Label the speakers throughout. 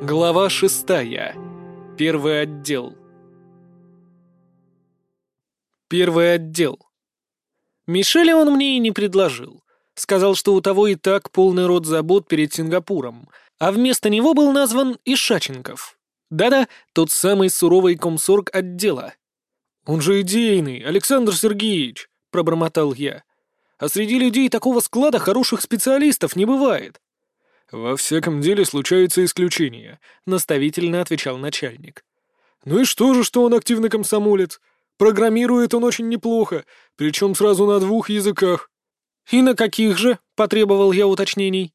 Speaker 1: Глава шестая. Первый отдел. Первый отдел. Мишеля он мне и не предложил. Сказал, что у того и так полный рот забот перед Сингапуром, а вместо него был назван Ишаченков. Да-да, тот самый суровый комсорг отдела. «Он же идейный, Александр Сергеевич», — пробормотал я. «А среди людей такого склада хороших специалистов не бывает». «Во всяком деле случаются исключения», — наставительно отвечал начальник. «Ну и что же, что он активный комсомолец? Программирует он очень неплохо, причем сразу на двух языках». «И на каких же?» — потребовал я уточнений.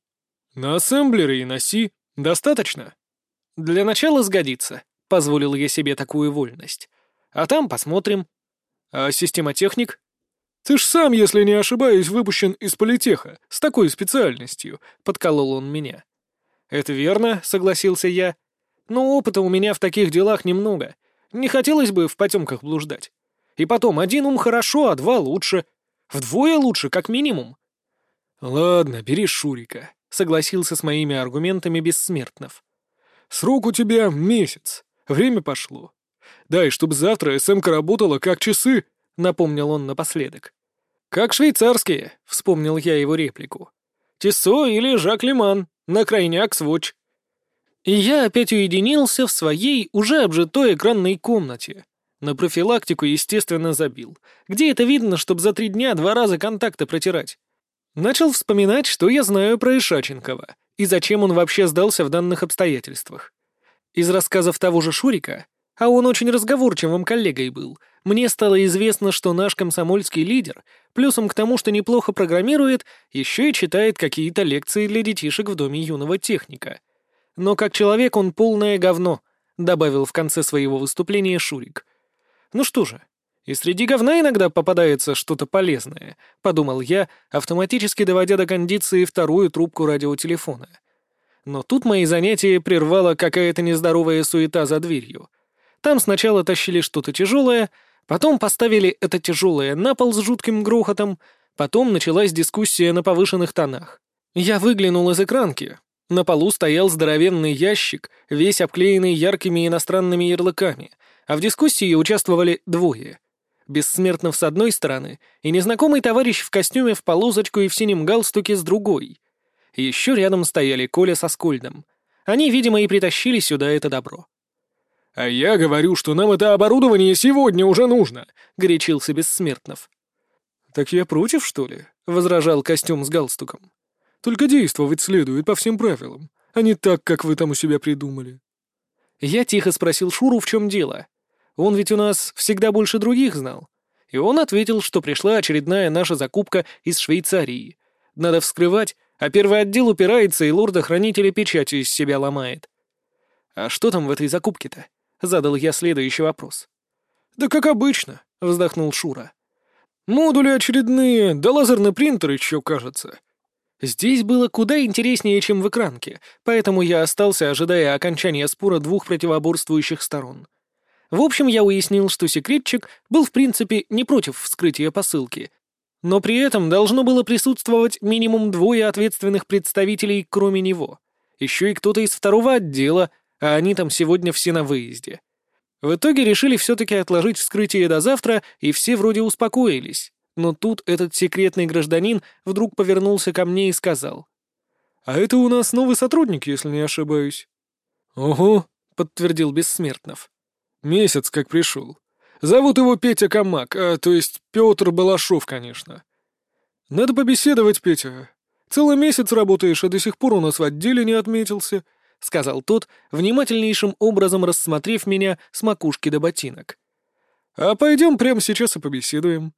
Speaker 1: «На ассемблере и на Си. Достаточно?» «Для начала сгодится», — позволил я себе такую вольность. А там посмотрим. А системотехник? Ты ж сам, если не ошибаюсь, выпущен из политеха, с такой специальностью, — подколол он меня. Это верно, — согласился я. Но опыта у меня в таких делах немного. Не хотелось бы в потемках блуждать. И потом, один ум хорошо, а два лучше. Вдвое лучше, как минимум. Ладно, бери Шурика, — согласился с моими аргументами Бессмертнов. Срок у тебя месяц. Время пошло. Да, и чтобы завтра СМК работала как часы», — напомнил он напоследок. «Как швейцарские», — вспомнил я его реплику. «Тиссо или Жак Лиман, на крайняк сводч». И я опять уединился в своей уже обжитой экранной комнате. На профилактику, естественно, забил. Где это видно, чтобы за три дня два раза контакты протирать? Начал вспоминать, что я знаю про Ишаченкова и зачем он вообще сдался в данных обстоятельствах. Из рассказов того же Шурика а он очень разговорчивым коллегой был. Мне стало известно, что наш комсомольский лидер, плюсом к тому, что неплохо программирует, еще и читает какие-то лекции для детишек в доме юного техника. Но как человек он полное говно, добавил в конце своего выступления Шурик. Ну что же, и среди говна иногда попадается что-то полезное, подумал я, автоматически доводя до кондиции вторую трубку радиотелефона. Но тут мои занятия прервала какая-то нездоровая суета за дверью — там сначала тащили что-то тяжелое, потом поставили это тяжелое на пол с жутким грохотом, потом началась дискуссия на повышенных тонах. Я выглянул из экранки. На полу стоял здоровенный ящик, весь обклеенный яркими иностранными ярлыками, а в дискуссии участвовали двое. Бессмертнов с одной стороны и незнакомый товарищ в костюме в полосочку и в синем галстуке с другой. Еще рядом стояли Коля со Скольдом. Они, видимо, и притащили сюда это добро. «А я говорю, что нам это оборудование сегодня уже нужно», — горячился Бессмертнов. «Так я против, что ли?» — возражал костюм с галстуком. «Только действовать следует по всем правилам, а не так, как вы там у себя придумали». Я тихо спросил Шуру, в чем дело. Он ведь у нас всегда больше других знал. И он ответил, что пришла очередная наша закупка из Швейцарии. Надо вскрывать, а первый отдел упирается и лорда-хранителя печати из себя ломает. А что там в этой закупке-то? Задал я следующий вопрос. «Да как обычно», — вздохнул Шура. «Модули очередные, да лазерный принтер еще, кажется». Здесь было куда интереснее, чем в экранке, поэтому я остался, ожидая окончания спора двух противоборствующих сторон. В общем, я уяснил, что секретчик был в принципе не против вскрытия посылки, но при этом должно было присутствовать минимум двое ответственных представителей, кроме него. Еще и кто-то из второго отдела, а они там сегодня все на выезде. В итоге решили все-таки отложить вскрытие до завтра, и все вроде успокоились. Но тут этот секретный гражданин вдруг повернулся ко мне и сказал. «А это у нас новый сотрудник, если не ошибаюсь». «Ого», — подтвердил Бессмертнов. «Месяц как пришел. Зовут его Петя Камак, а, то есть Петр Балашов, конечно. Надо побеседовать, Петя. Целый месяц работаешь, а до сих пор у нас в отделе не отметился. — сказал тот, внимательнейшим образом рассмотрев меня с макушки до ботинок. «А пойдем прямо сейчас и побеседуем».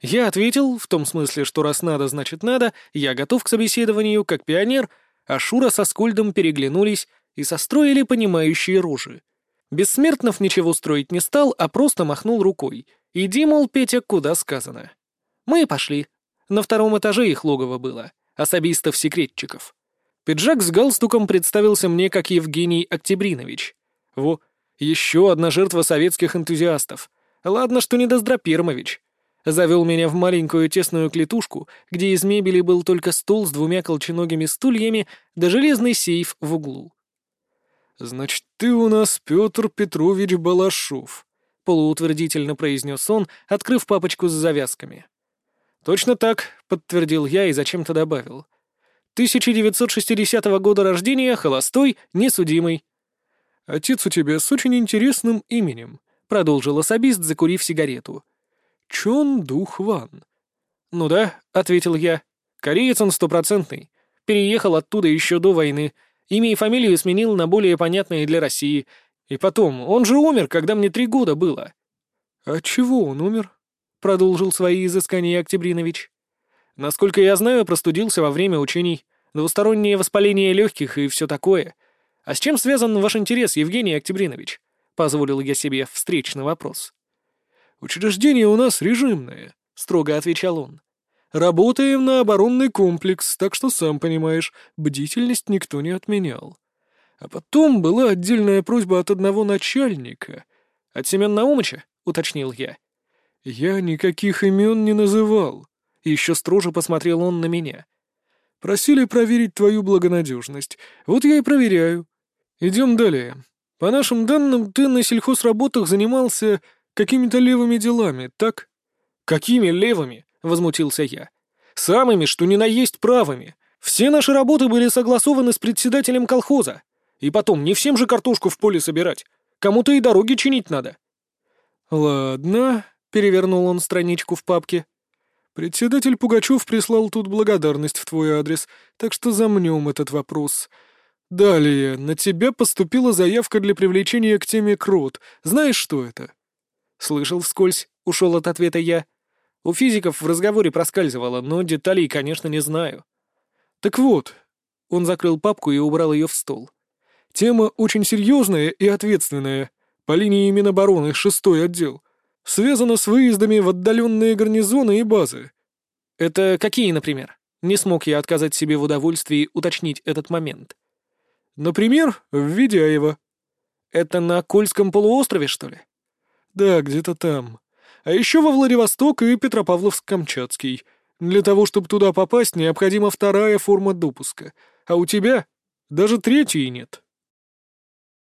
Speaker 1: Я ответил, в том смысле, что раз надо, значит надо, я готов к собеседованию, как пионер, а Шура со Скольдом переглянулись и состроили понимающие рожи. Бессмертнов ничего строить не стал, а просто махнул рукой. «Иди, мол, Петя, куда сказано». Мы и пошли. На втором этаже их логово было, особистов-секретчиков. Пиджак с галстуком представился мне как Евгений Октябринович. Во, еще одна жертва советских энтузиастов. Ладно, что не Доздропермович. Завел меня в маленькую тесную клетушку, где из мебели был только стол с двумя колченогими стульями да железный сейф в углу.
Speaker 2: «Значит, ты у нас Петр Петрович Балашов», — полуутвердительно произнес он, открыв папочку с завязками.
Speaker 1: «Точно так», — подтвердил я и зачем-то добавил. «1960 года рождения, холостой, несудимый».
Speaker 2: «Отец у тебя с очень интересным именем», — продолжил особист, закурив сигарету. «Чон Дух Ван».
Speaker 1: «Ну да», — ответил я. «Кореец он стопроцентный. Переехал оттуда еще до войны. Имя и фамилию сменил на более понятные для России. И потом, он же умер, когда мне три года было».
Speaker 2: «А чего он умер?» — продолжил свои изыскания Октябринович.
Speaker 1: «Насколько я знаю, простудился во время учений. Двустороннее воспаление легких и все такое. А с чем связан ваш интерес, Евгений Октябринович?» — позволил я себе встречный вопрос.
Speaker 2: «Учреждение у нас режимное», — строго отвечал он. «Работаем на оборонный комплекс, так что, сам понимаешь, бдительность никто не отменял. А потом была отдельная просьба от одного начальника.
Speaker 1: От Семен Наумыча?» — уточнил я.
Speaker 2: «Я никаких имен не называл». Еще строже посмотрел он на меня. «Просили проверить твою благонадежность. Вот я и проверяю. Идем далее. По нашим данным, ты на сельхозработах занимался какими-то левыми делами, так?»
Speaker 1: «Какими левыми?» — возмутился я. «Самыми, что ни на есть правыми. Все наши работы были согласованы с председателем колхоза. И потом, не всем же картошку в поле собирать. Кому-то и дороги чинить надо».
Speaker 2: «Ладно», — перевернул он страничку в папке. «Председатель Пугачев прислал тут благодарность в твой адрес, так что замнем этот вопрос. Далее, на тебя поступила заявка для привлечения к теме крот. Знаешь, что это?»
Speaker 1: Слышал вскользь, ушел от ответа я. У физиков в разговоре проскальзывало, но деталей, конечно, не знаю.
Speaker 2: Так вот, он закрыл папку и убрал ее в стол. Тема очень серьезная и ответственная. По линии Минобороны, шестой отдел. Связана с выездами в отдаленные гарнизоны и базы.
Speaker 1: Это какие, например? Не смог я отказать себе в удовольствии уточнить этот момент.
Speaker 2: Например, в Ведяево.
Speaker 1: Это на Кольском полуострове, что ли?
Speaker 2: Да, где-то там. А еще во Владивосток и Петропавловск-Камчатский. Для того, чтобы туда попасть, необходима вторая форма допуска. А у тебя даже третьей нет.